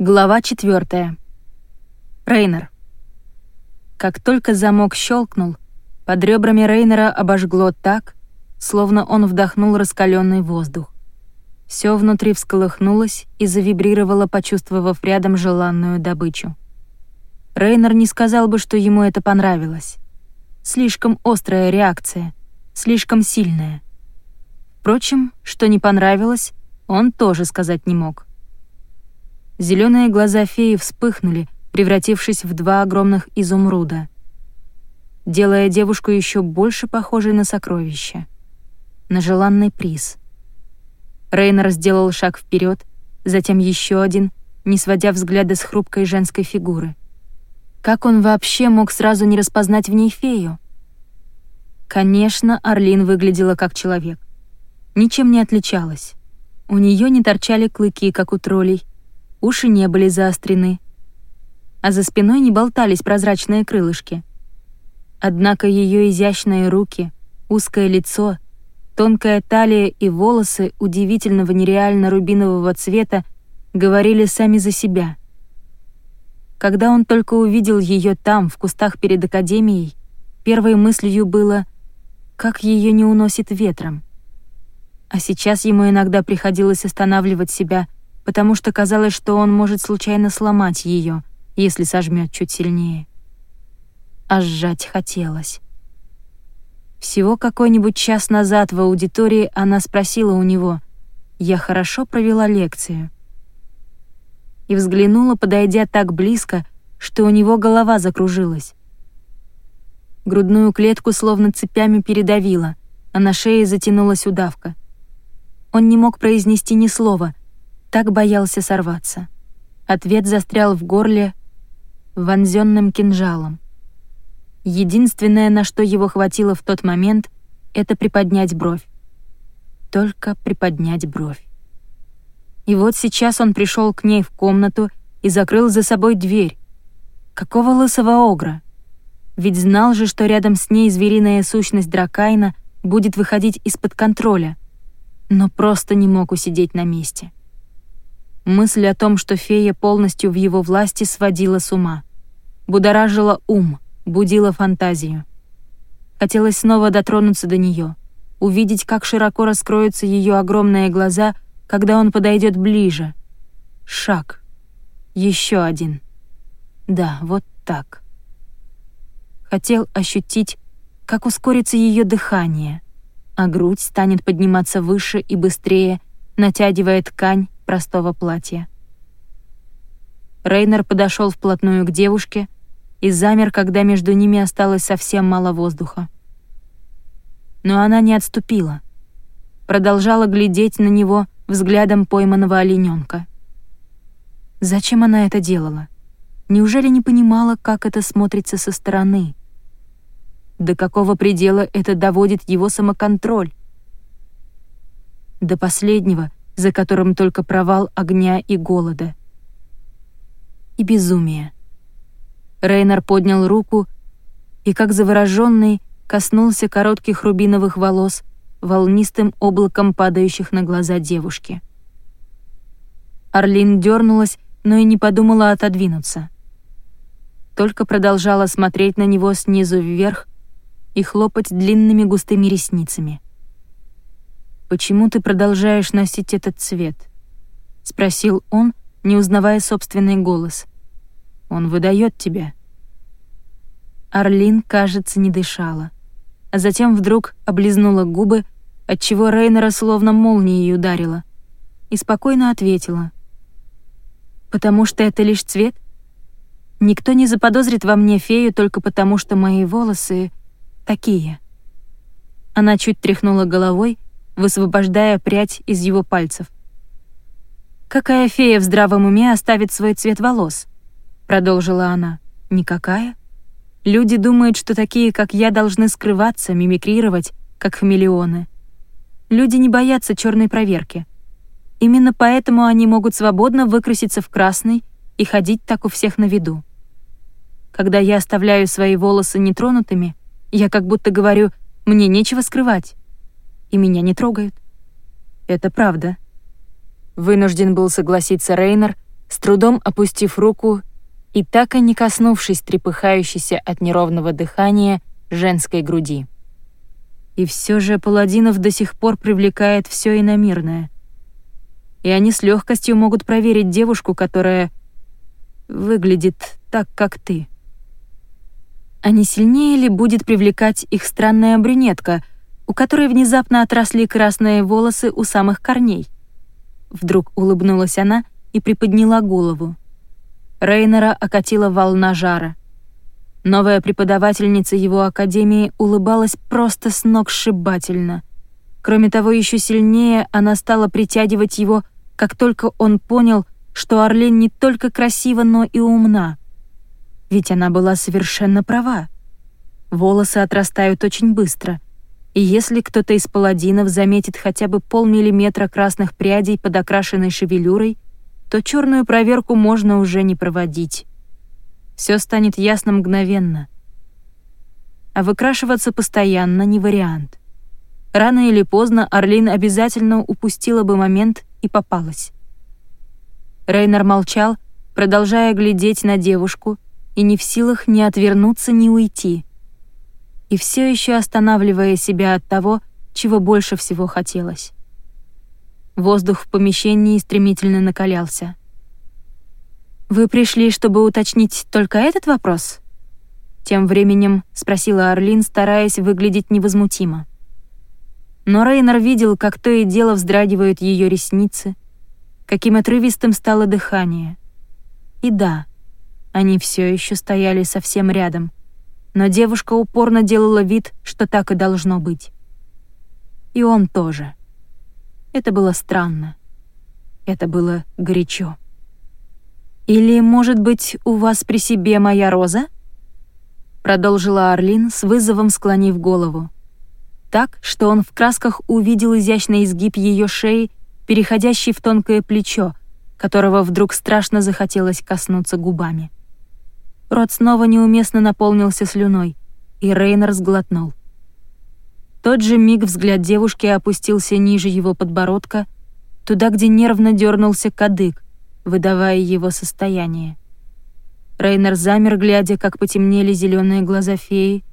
Глава четвертая. Рейнер. Как только замок щелкнул, под ребрами Рейнера обожгло так, словно он вдохнул раскаленный воздух. Все внутри всколыхнулось и завибрировало, почувствовав рядом желанную добычу. Рейнер не сказал бы, что ему это понравилось. Слишком острая реакция, слишком сильная. Впрочем, что не понравилось, он тоже сказать не мог. Зеленые глаза феи вспыхнули, превратившись в два огромных изумруда, делая девушку еще больше похожей на сокровище, на желанный приз. Рейнер сделал шаг вперед, затем еще один, не сводя взгляда с хрупкой женской фигуры. Как он вообще мог сразу не распознать в ней фею? Конечно, Орлин выглядела как человек. Ничем не отличалась. У нее не торчали клыки, как у троллей, уши не были заострены, а за спиной не болтались прозрачные крылышки. Однако ее изящные руки, узкое лицо, тонкая талия и волосы удивительного нереально рубинового цвета говорили сами за себя. Когда он только увидел ее там, в кустах перед академией, первой мыслью было «как ее не уносит ветром». А сейчас ему иногда приходилось останавливать себя — потому что казалось, что он может случайно сломать ее, если сожмет чуть сильнее. А сжать хотелось. Всего какой-нибудь час назад в аудитории она спросила у него, «Я хорошо провела лекцию?» И взглянула, подойдя так близко, что у него голова закружилась. Грудную клетку словно цепями передавила, а на шее затянулась удавка. Он не мог произнести ни слова — так боялся сорваться. Ответ застрял в горле вонзенным кинжалом. Единственное, на что его хватило в тот момент, это приподнять бровь. Только приподнять бровь. И вот сейчас он пришел к ней в комнату и закрыл за собой дверь. Какого лысого огра? Ведь знал же, что рядом с ней звериная сущность Дракайна будет выходить из-под контроля, но просто не мог усидеть на месте. Мысль о том, что фея полностью в его власти, сводила с ума. Будоражила ум, будила фантазию. Хотелось снова дотронуться до нее, увидеть, как широко раскроются ее огромные глаза, когда он подойдет ближе. Шаг. Еще один. Да, вот так. Хотел ощутить, как ускорится ее дыхание, а грудь станет подниматься выше и быстрее, натягивая ткань, простого платья. Рейнер подошел вплотную к девушке и замер, когда между ними осталось совсем мало воздуха. Но она не отступила. Продолжала глядеть на него взглядом пойманного олененка. Зачем она это делала? Неужели не понимала, как это смотрится со стороны? До какого предела это доводит его самоконтроль? До последнего — за которым только провал огня и голода. И безумие. Рейнар поднял руку и, как завороженный, коснулся коротких рубиновых волос волнистым облаком падающих на глаза девушки. Орлин дернулась, но и не подумала отодвинуться. Только продолжала смотреть на него снизу вверх и хлопать длинными густыми ресницами. «Почему ты продолжаешь носить этот цвет?» — спросил он, не узнавая собственный голос. «Он выдает тебя». Орлин, кажется, не дышала, а затем вдруг облизнула губы, отчего Рейнера словно молнией ударила, и спокойно ответила. «Потому что это лишь цвет? Никто не заподозрит во мне фею только потому, что мои волосы такие». Она чуть тряхнула головой, высвобождая прядь из его пальцев. «Какая фея в здравом уме оставит свой цвет волос?» — продолжила она. «Никакая. Люди думают, что такие, как я, должны скрываться, мимикрировать, как хамелеоны. Люди не боятся черной проверки. Именно поэтому они могут свободно выкраситься в красный и ходить так у всех на виду. Когда я оставляю свои волосы нетронутыми, я как будто говорю «мне нечего скрывать» и меня не трогают. Это правда. Вынужден был согласиться Рейнер, с трудом опустив руку и так и не коснувшись трепыхающейся от неровного дыхания женской груди. И все же паладинов до сих пор привлекает все иномирное. И они с легкостью могут проверить девушку, которая выглядит так, как ты. А не сильнее ли будет привлекать их странная брюнетка, у которой внезапно отросли красные волосы у самых корней? Вдруг улыбнулась она и приподняла голову. Рейнера окатила волна жара. Новая преподавательница его академии улыбалась просто с ног сшибательно. Кроме того, еще сильнее она стала притягивать его, как только он понял, что Орлен не только красива, но и умна. Ведь она была совершенно права. Волосы отрастают очень быстро, и если кто-то из паладинов заметит хотя бы полмиллиметра красных прядей под окрашенной шевелюрой, то черную проверку можно уже не проводить. Все станет ясно мгновенно. А выкрашиваться постоянно не вариант. Рано или поздно Орлин обязательно упустила бы момент и попалась. Рейнер молчал, продолжая глядеть на девушку, и не в силах ни отвернуться, ни уйти — и все еще останавливая себя от того, чего больше всего хотелось. Воздух в помещении стремительно накалялся. «Вы пришли, чтобы уточнить только этот вопрос?» Тем временем спросила Орлин, стараясь выглядеть невозмутимо. Но Рейнер видел, как то и дело вздрагивают ее ресницы, каким отрывистым стало дыхание. И да, они все еще стояли совсем рядом — но девушка упорно делала вид, что так и должно быть. И он тоже. Это было странно. Это было горячо. «Или, может быть, у вас при себе моя роза?» Продолжила Орлин с вызовом склонив голову. Так, что он в красках увидел изящный изгиб ее шеи, переходящий в тонкое плечо, которого вдруг страшно захотелось коснуться губами. Рот снова неуместно наполнился слюной, и Рейнер сглотнул. тот же миг взгляд девушки опустился ниже его подбородка, туда, где нервно дернулся кадык, выдавая его состояние. Рейнер замер, глядя, как потемнели зеленые глаза феи,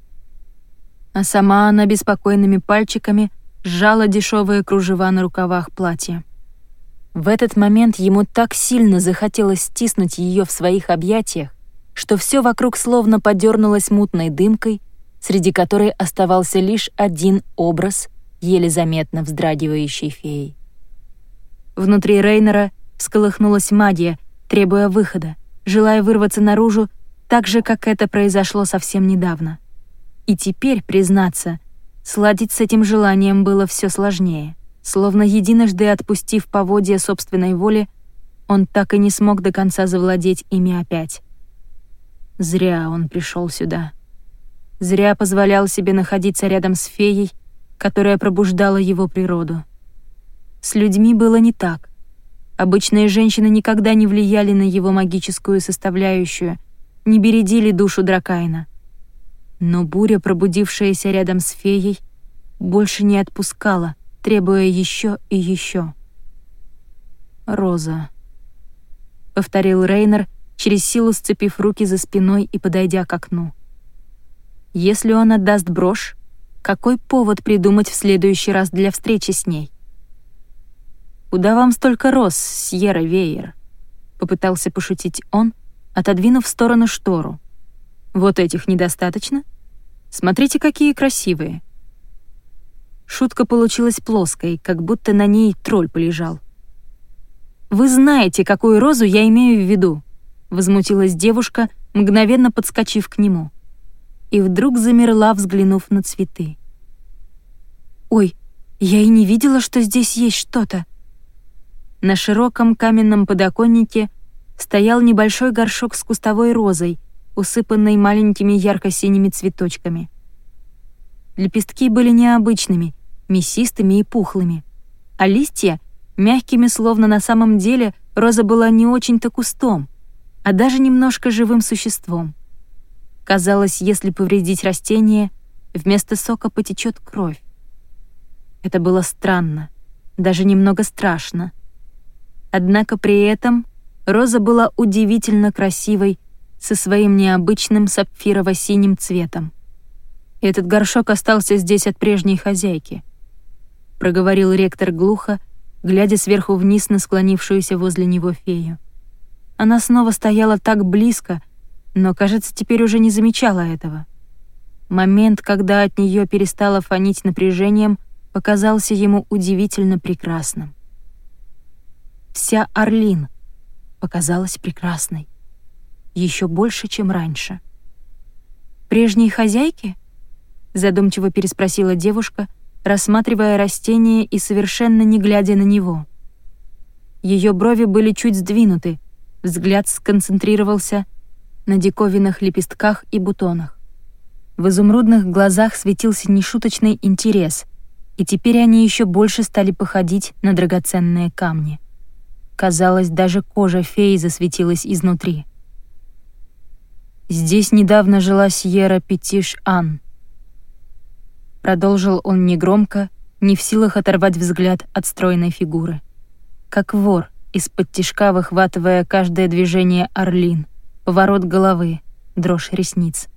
а сама она беспокойными пальчиками сжала дешевые кружева на рукавах платья. В этот момент ему так сильно захотелось стиснуть ее в своих объятиях, что все вокруг словно подернулось мутной дымкой, среди которой оставался лишь один образ, еле заметно вздрагивающей феей. Внутри Рейнера всколыхнулась магия, требуя выхода, желая вырваться наружу, так же, как это произошло совсем недавно. И теперь, признаться, сладить с этим желанием было все сложнее. Словно единожды отпустив поводья собственной воли, он так и не смог до конца завладеть ими опять. Зря он пришел сюда. Зря позволял себе находиться рядом с феей, которая пробуждала его природу. С людьми было не так. Обычные женщины никогда не влияли на его магическую составляющую, не бередили душу Дракайна. Но буря, пробудившаяся рядом с феей, больше не отпускала, требуя еще и еще. «Роза», — повторил Рейнер, — через силу сцепив руки за спиной и подойдя к окну. Если он отдаст брошь, какой повод придумать в следующий раз для встречи с ней? «Куда вам столько роз, Сьерра Веер?» — попытался пошутить он, отодвинув в сторону штору. «Вот этих недостаточно? Смотрите, какие красивые!» Шутка получилась плоской, как будто на ней тролль полежал. «Вы знаете, какую розу я имею в виду», возмутилась девушка, мгновенно подскочив к нему. И вдруг замерла, взглянув на цветы. «Ой, я и не видела, что здесь есть что-то». На широком каменном подоконнике стоял небольшой горшок с кустовой розой, усыпанной маленькими ярко-синими цветочками. Лепестки были необычными, мясистыми и пухлыми, а листья — мягкими, словно на самом деле роза была не очень-то кустом, а даже немножко живым существом. Казалось, если повредить растение, вместо сока потечет кровь. Это было странно, даже немного страшно. Однако при этом Роза была удивительно красивой, со своим необычным сапфирово-синим цветом. «Этот горшок остался здесь от прежней хозяйки», — проговорил ректор глухо, глядя сверху вниз на склонившуюся возле него фею. Она снова стояла так близко, но, кажется, теперь уже не замечала этого. Момент, когда от нее перестало фонить напряжением, показался ему удивительно прекрасным. Вся Орлин показалась прекрасной. Еще больше, чем раньше. «Прежние хозяйки?» — задумчиво переспросила девушка, рассматривая растение и совершенно не глядя на него. Ее брови были чуть сдвинуты, взгляд сконцентрировался на диковинных лепестках и бутонах. В изумрудных глазах светился нешуточный интерес, и теперь они еще больше стали походить на драгоценные камни. Казалось, даже кожа феи засветилась изнутри. «Здесь недавно жила Сьерра Петиш Ан», Продолжил он негромко, не в силах оторвать взгляд от стройной фигуры. Как вор, из-под тишка выхватывая каждое движение орлин, поворот головы, дрожь ресниц.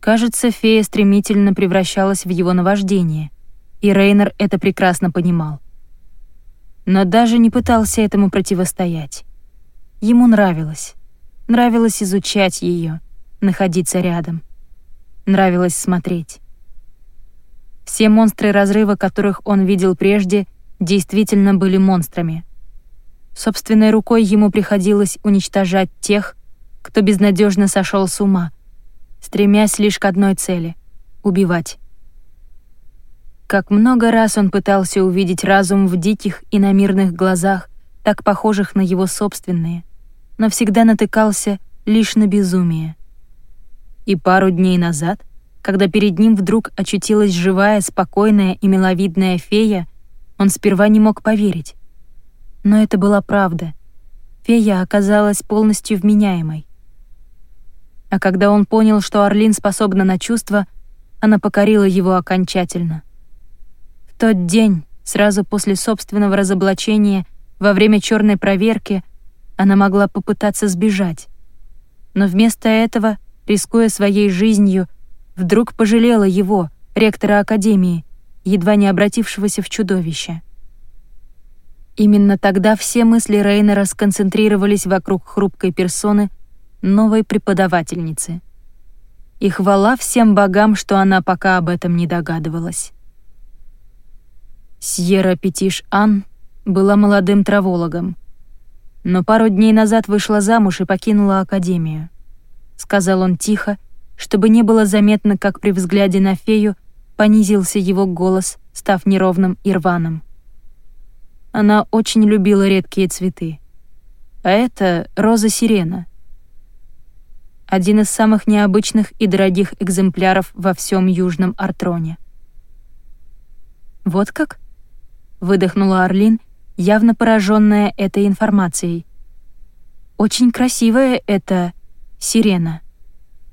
Кажется, фея стремительно превращалась в его наваждение, и Рейнер это прекрасно понимал. Но даже не пытался этому противостоять. Ему нравилось. Нравилось изучать ее, находиться рядом. Нравилось смотреть. Все монстры разрыва, которых он видел прежде, действительно были монстрами. Собственной рукой ему приходилось уничтожать тех, кто безнадежно сошел с ума — стремясь лишь к одной цели — убивать. Как много раз он пытался увидеть разум в диких и намирных глазах, так похожих на его собственные, но всегда натыкался лишь на безумие. И пару дней назад, когда перед ним вдруг очутилась живая, спокойная и миловидная фея, он сперва не мог поверить. Но это была правда. Фея оказалась полностью вменяемой. А когда он понял, что Орлин способна на чувства, она покорила его окончательно. В тот день, сразу после собственного разоблачения, во время черной проверки, она могла попытаться сбежать. Но вместо этого, рискуя своей жизнью, вдруг пожалела его, ректора Академии, едва не обратившегося в чудовище. Именно тогда все мысли Рейнера сконцентрировались вокруг хрупкой персоны — новой преподавательницы. И хвала всем богам, что она пока об этом не догадывалась. Сьерра Петиш Ан была молодым травологом, но пару дней назад вышла замуж и покинула академию. Сказал он тихо, чтобы не было заметно, как при взгляде на фею понизился его голос, став неровным и рваным. Она очень любила редкие цветы. А это роза-сирена — один из самых необычных и дорогих экземпляров во всем Южном Артроне. «Вот как?» — выдохнула Орлин, явно пораженная этой информацией. «Очень красивая эта сирена.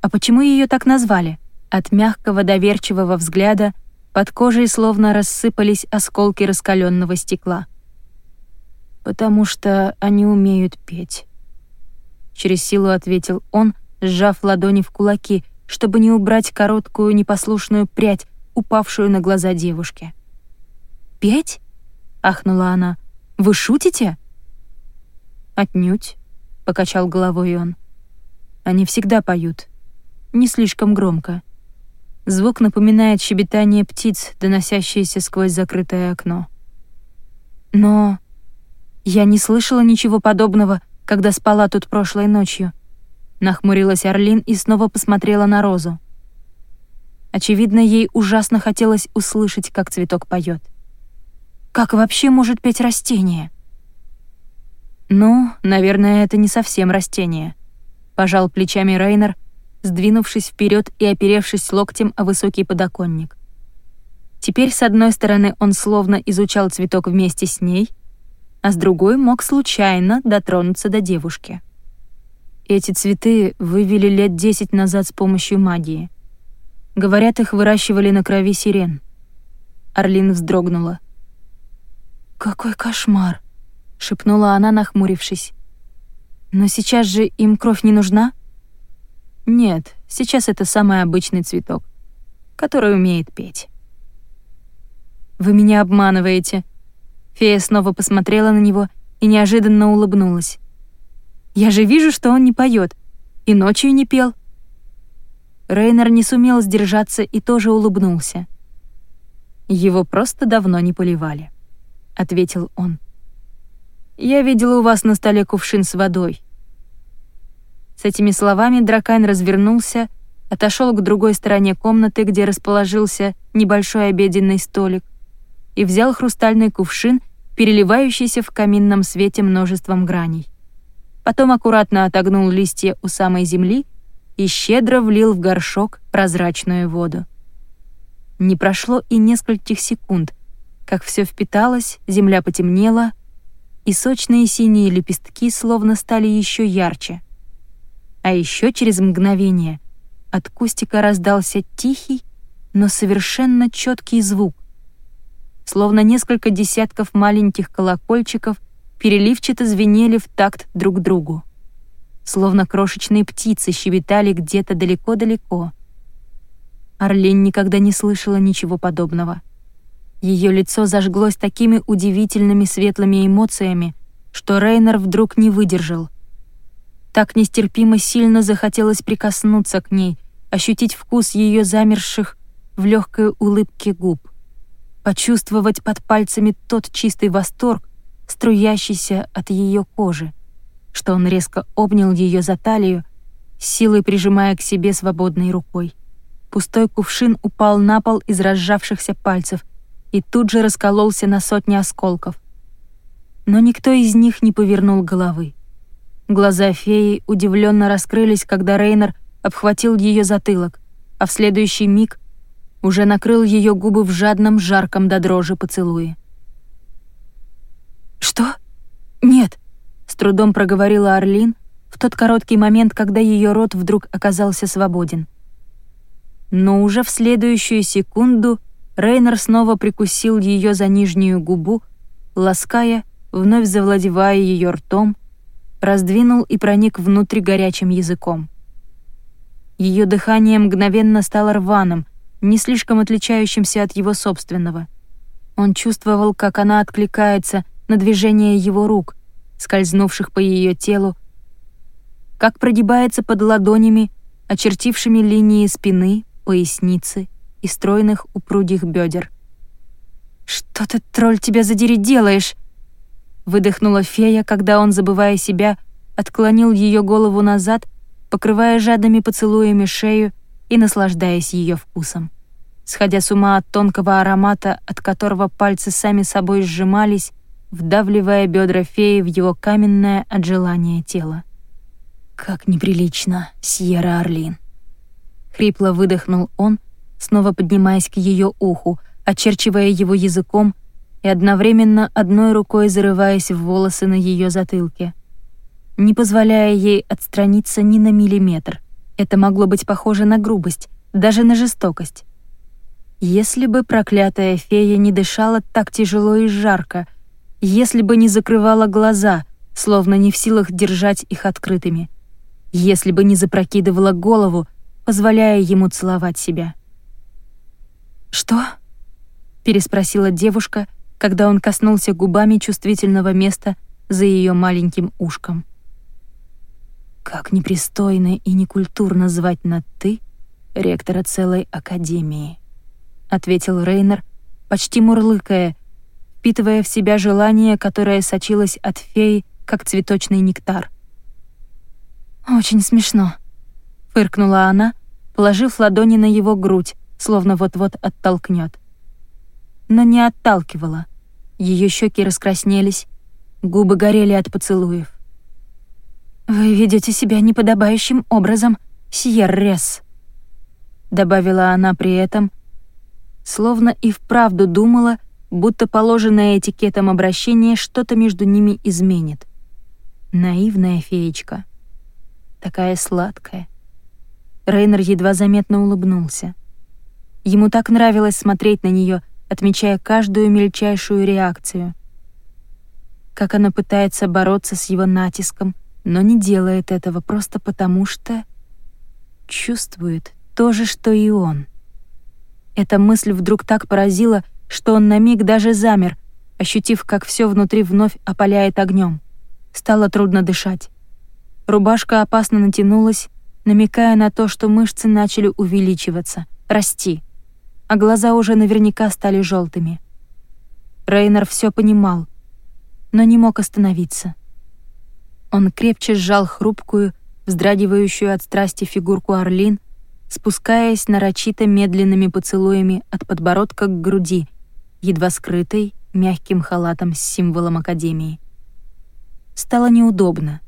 А почему ее так назвали?» От мягкого доверчивого взгляда под кожей словно рассыпались осколки раскаленного стекла. «Потому что они умеют петь», — через силу ответил он, — сжав ладони в кулаки, чтобы не убрать короткую непослушную прядь, упавшую на глаза девушки. «Петь?» — ахнула она. «Вы шутите?» «Отнюдь», — покачал головой он. «Они всегда поют. Не слишком громко. Звук напоминает щебетание птиц, доносящиеся сквозь закрытое окно. Но я не слышала ничего подобного, когда спала тут прошлой ночью. Нахмурилась Орлин и снова посмотрела на Розу. Очевидно, ей ужасно хотелось услышать, как цветок поет. Как вообще может петь растение? Ну, наверное, это не совсем растение. Пожал плечами Рейнер, сдвинувшись вперед и оперевшись локтем о высокий подоконник. Теперь, с одной стороны, он словно изучал цветок вместе с ней, а с другой мог случайно дотронуться до девушки. Эти цветы вывели лет десять назад с помощью магии. Говорят, их выращивали на крови сирен. Орлин вздрогнула. «Какой кошмар!» шепнула она, нахмурившись. «Но сейчас же им кровь не нужна?» «Нет, сейчас это самый обычный цветок, который умеет петь». «Вы меня обманываете». Фея снова посмотрела на него и неожиданно улыбнулась. «Я же вижу, что он не поет, и ночью не пел». Рейнер не сумел сдержаться и тоже улыбнулся. «Его просто давно не поливали», — ответил он. «Я видел у вас на столе кувшин с водой». С этими словами Дракайн развернулся, отошел к другой стороне комнаты, где расположился небольшой обеденный столик, и взял хрустальный кувшин, переливающийся в каминном свете множеством граней. Потом аккуратно отогнул листья у самой земли и щедро влил в горшок прозрачную воду. Не прошло и нескольких секунд, как все впиталось, земля потемнела, и сочные синие лепестки словно стали еще ярче. А еще через мгновение от кустика раздался тихий, но совершенно четкий звук, словно несколько десятков маленьких колокольчиков переливчато звенели в такт друг другу. Словно крошечные птицы щебетали где-то далеко-далеко. Орлень никогда не слышала ничего подобного. Ее лицо зажглось такими удивительными светлыми эмоциями, что Рейнер вдруг не выдержал. Так нестерпимо сильно захотелось прикоснуться к ней, ощутить вкус ее замерших в легкой улыбке губ почувствовать под пальцами тот чистый восторг, струящийся от ее кожи, что он резко обнял ее за талию, силой прижимая к себе свободной рукой. Пустой кувшин упал на пол из разжавшихся пальцев и тут же раскололся на сотни осколков. Но никто из них не повернул головы. Глаза феи удивленно раскрылись, когда Рейнер обхватил ее затылок, а в следующий миг уже накрыл ее губы в жадном, жарком до дрожи поцелуе. «Что? Нет!» — с трудом проговорила Орлин в тот короткий момент, когда ее рот вдруг оказался свободен. Но уже в следующую секунду Рейнер снова прикусил ее за нижнюю губу, лаская, вновь завладевая ее ртом, раздвинул и проник внутрь горячим языком. Ее дыхание мгновенно стало рваным, не слишком отличающимся от его собственного. Он чувствовал, как она откликается на движение его рук, скользнувших по ее телу, как прогибается под ладонями, очертившими линии спины, поясницы и стройных упругих бедер. «Что ты, тролль, тебя задери делаешь?» Выдохнула фея, когда он, забывая себя, отклонил ее голову назад, покрывая жадными поцелуями шею и наслаждаясь ее вкусом. Сходя с ума от тонкого аромата, от которого пальцы сами собой сжимались, вдавливая бедра феи в его каменное от желания тело. «Как неприлично, Сьерра Орлин!» Хрипло выдохнул он, снова поднимаясь к ее уху, очерчивая его языком и одновременно одной рукой зарываясь в волосы на ее затылке, не позволяя ей отстраниться ни на миллиметр — это могло быть похоже на грубость, даже на жестокость. Если бы проклятая фея не дышала так тяжело и жарко, если бы не закрывала глаза, словно не в силах держать их открытыми, если бы не запрокидывала голову, позволяя ему целовать себя. «Что?» — переспросила девушка, когда он коснулся губами чувствительного места за ее маленьким ушком. Как непристойно и некультурно звать на «ты» ректора целой академии, ответил Рейнер, почти мурлыкая, впитывая в себя желание, которое сочилось от феи, как цветочный нектар. «Очень смешно», — фыркнула она, положив ладони на его грудь, словно вот-вот оттолкнет. Но не отталкивала. Ее щеки раскраснелись, губы горели от поцелуев. «Вы ведете себя неподобающим образом, Сьеррес», — добавила она при этом, словно и вправду думала, будто положенное этикетом обращение что-то между ними изменит. Наивная феечка. Такая сладкая. Рейнер едва заметно улыбнулся. Ему так нравилось смотреть на нее, отмечая каждую мельчайшую реакцию. как она пытается бороться с его натиском, но не делает этого просто потому, что чувствует то же, что и он. Эта мысль вдруг так поразила, что он на миг даже замер, ощутив, как все внутри вновь опаляет огнем. Стало трудно дышать. Рубашка опасно натянулась, намекая на то, что мышцы начали увеличиваться, расти, а глаза уже наверняка стали желтыми. Рейнер все понимал, но не мог остановиться. Он крепче сжал хрупкую, вздрагивающую от страсти фигурку Орлин, спускаясь нарочито медленными поцелуями от подбородка к груди, едва скрытой мягким халатом с символом Академии. Стало неудобно.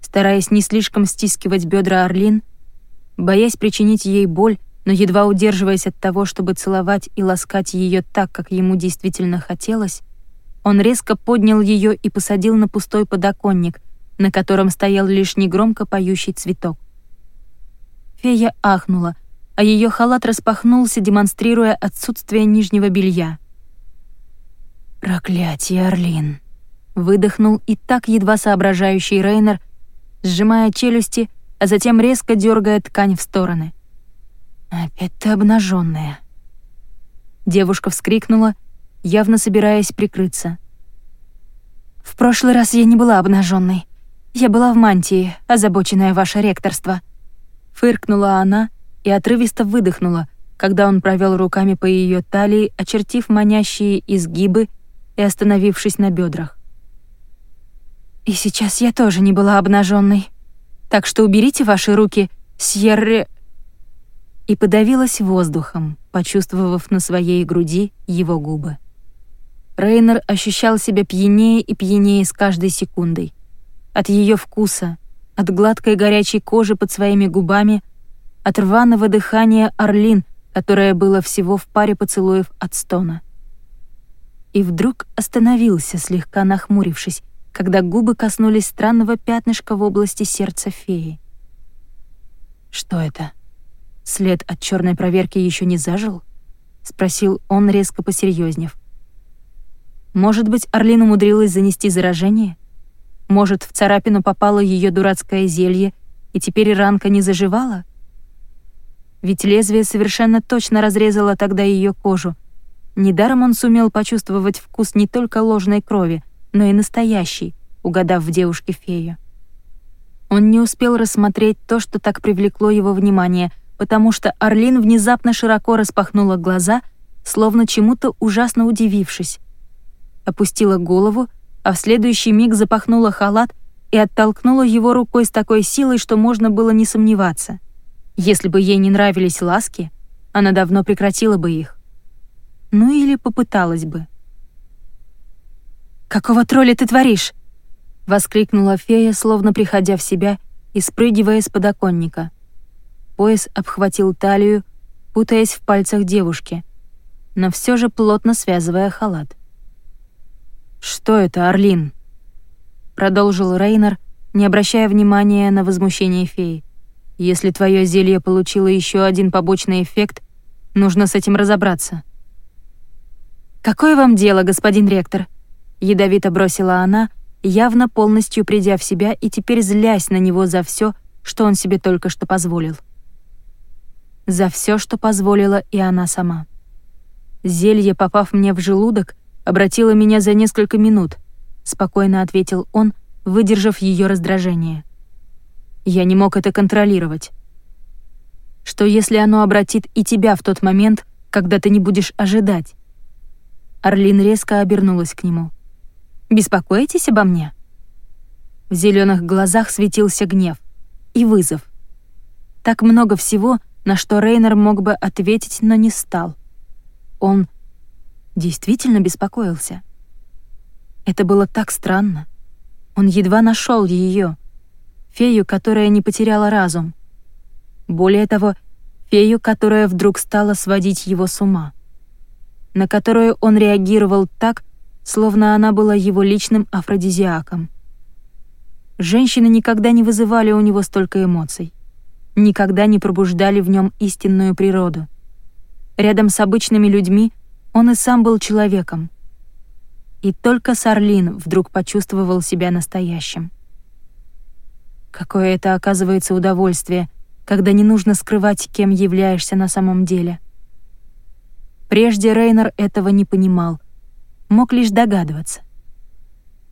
Стараясь не слишком стискивать бедра Орлин, боясь причинить ей боль, но едва удерживаясь от того, чтобы целовать и ласкать ее так, как ему действительно хотелось, он резко поднял ее и посадил на пустой подоконник, на котором стоял лишь негромко поющий цветок. Фея ахнула, а ее халат распахнулся, демонстрируя отсутствие нижнего белья. «Проклятие, Орлин!» — выдохнул и так едва соображающий Рейнер, сжимая челюсти, а затем резко дергая ткань в стороны. «Опять ты обнаженная!» Девушка вскрикнула явно собираясь прикрыться. «В прошлый раз я не была обнаженной. Я была в мантии, озабоченная ваше ректорство». Фыркнула она и отрывисто выдохнула, когда он провел руками по ее талии, очертив манящие изгибы и остановившись на бедрах. «И сейчас я тоже не была обнаженной. Так что уберите ваши руки, Сьерре...» И подавилась воздухом, почувствовав на своей груди его губы. Рейнер ощущал себя пьянее и пьянее с каждой секундой. От ее вкуса, от гладкой горячей кожи под своими губами, от рваного дыхания Орлин, которое было всего в паре поцелуев от стона. И вдруг остановился, слегка нахмурившись, когда губы коснулись странного пятнышка в области сердца феи. «Что это? След от черной проверки еще не зажил?» — спросил он, резко посерьезнев. Может быть, Орлин умудрилась занести заражение? Может, в царапину попало ее дурацкое зелье, и теперь ранка не заживала? Ведь лезвие совершенно точно разрезало тогда ее кожу. Недаром он сумел почувствовать вкус не только ложной крови, но и настоящий, угадав в девушке фею. Он не успел рассмотреть то, что так привлекло его внимание, потому что Орлин внезапно широко распахнула глаза, словно чему-то ужасно удивившись опустила голову, а в следующий миг запахнула халат и оттолкнула его рукой с такой силой, что можно было не сомневаться. Если бы ей не нравились ласки, она давно прекратила бы их. Ну или попыталась бы. «Какого тролля ты творишь?» — воскликнула фея, словно приходя в себя и спрыгивая с подоконника. Пояс обхватил талию, путаясь в пальцах девушки, но все же плотно связывая халат. «Что это, Орлин?» Продолжил Рейнер, не обращая внимания на возмущение феи. «Если твое зелье получило еще один побочный эффект, нужно с этим разобраться». «Какое вам дело, господин ректор?» Ядовито бросила она, явно полностью придя в себя и теперь злясь на него за все, что он себе только что позволил. За все, что позволила и она сама. Зелье, попав мне в желудок, обратила меня за несколько минут», — спокойно ответил он, выдержав ее раздражение. «Я не мог это контролировать. Что если оно обратит и тебя в тот момент, когда ты не будешь ожидать?» Орлин резко обернулась к нему. «Беспокоитесь обо мне?» В зеленых глазах светился гнев и вызов. Так много всего, на что Рейнер мог бы ответить, но не стал. Он действительно беспокоился. Это было так странно. Он едва нашел ее, фею, которая не потеряла разум. Более того, фею, которая вдруг стала сводить его с ума, на которую он реагировал так, словно она была его личным афродизиаком. Женщины никогда не вызывали у него столько эмоций, никогда не пробуждали в нем истинную природу. Рядом с обычными людьми он и сам был человеком. И только Сарлин вдруг почувствовал себя настоящим. Какое это оказывается удовольствие, когда не нужно скрывать, кем являешься на самом деле. Прежде Рейнер этого не понимал, мог лишь догадываться.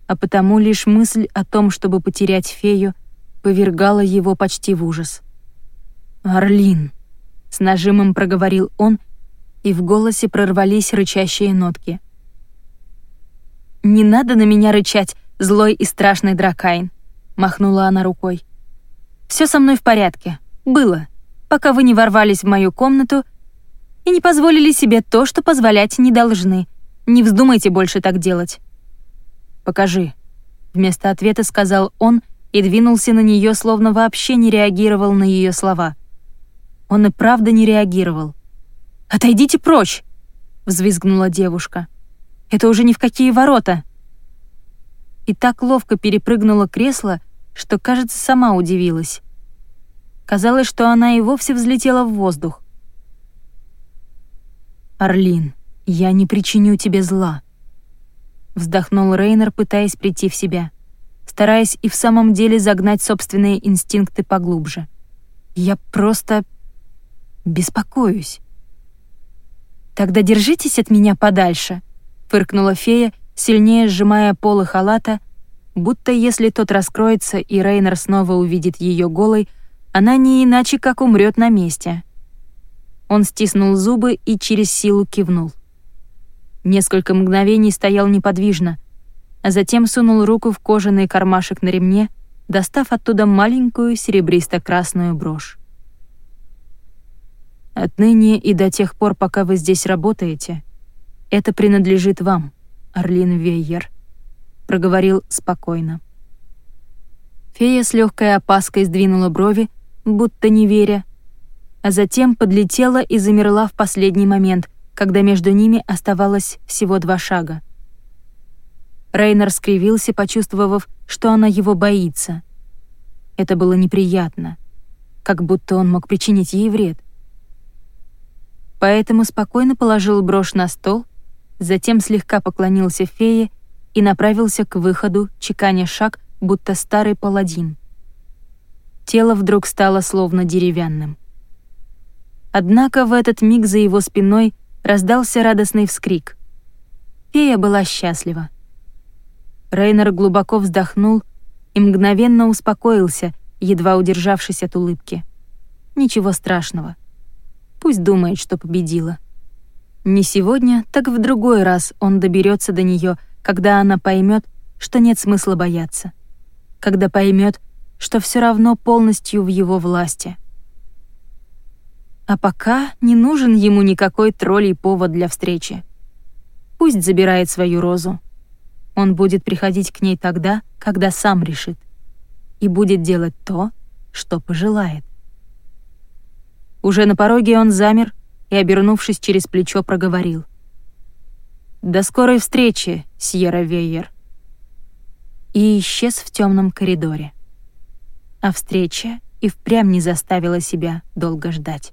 А потому лишь мысль о том, чтобы потерять фею, повергала его почти в ужас. «Орлин!» — с нажимом проговорил он, и в голосе прорвались рычащие нотки. «Не надо на меня рычать, злой и страшный дракайн!» — махнула она рукой. «Все со мной в порядке. Было, пока вы не ворвались в мою комнату и не позволили себе то, что позволять не должны. Не вздумайте больше так делать». «Покажи», — вместо ответа сказал он и двинулся на нее, словно вообще не реагировал на ее слова. Он и правда не реагировал. «Отойдите прочь!» — взвизгнула девушка. «Это уже ни в какие ворота!» И так ловко перепрыгнула кресло, что, кажется, сама удивилась. Казалось, что она и вовсе взлетела в воздух. «Орлин, я не причиню тебе зла», — вздохнул Рейнер, пытаясь прийти в себя, стараясь и в самом деле загнать собственные инстинкты поглубже. «Я просто беспокоюсь». «Тогда держитесь от меня подальше», — фыркнула фея, сильнее сжимая полы халата, будто если тот раскроется и Рейнер снова увидит ее голой, она не иначе как умрет на месте. Он стиснул зубы и через силу кивнул. Несколько мгновений стоял неподвижно, а затем сунул руку в кожаный кармашек на ремне, достав оттуда маленькую серебристо-красную брошь. «Отныне и до тех пор, пока вы здесь работаете, это принадлежит вам, Орлин Вейер», — проговорил спокойно. Фея с легкой опаской сдвинула брови, будто не веря, а затем подлетела и замерла в последний момент, когда между ними оставалось всего два шага. Рейнер скривился, почувствовав, что она его боится. Это было неприятно, как будто он мог причинить ей вред. Поэтому спокойно положил брошь на стол, затем слегка поклонился фее и направился к выходу, чеканя шаг, будто старый паладин. Тело вдруг стало словно деревянным. Однако в этот миг за его спиной раздался радостный вскрик. Фея была счастлива. Рейнер глубоко вздохнул и мгновенно успокоился, едва удержавшись от улыбки. Ничего страшного. Пусть думает, что победила. Не сегодня, так в другой раз он доберется до нее, когда она поймет, что нет смысла бояться. Когда поймет, что все равно полностью в его власти. А пока не нужен ему никакой троллей повод для встречи. Пусть забирает свою розу. Он будет приходить к ней тогда, когда сам решит. И будет делать то, что пожелает. Уже на пороге он замер и, обернувшись через плечо, проговорил. «До скорой встречи, Сьерра Вейер!» И исчез в темном коридоре а встреча и впрямь не заставила себя долго ждать.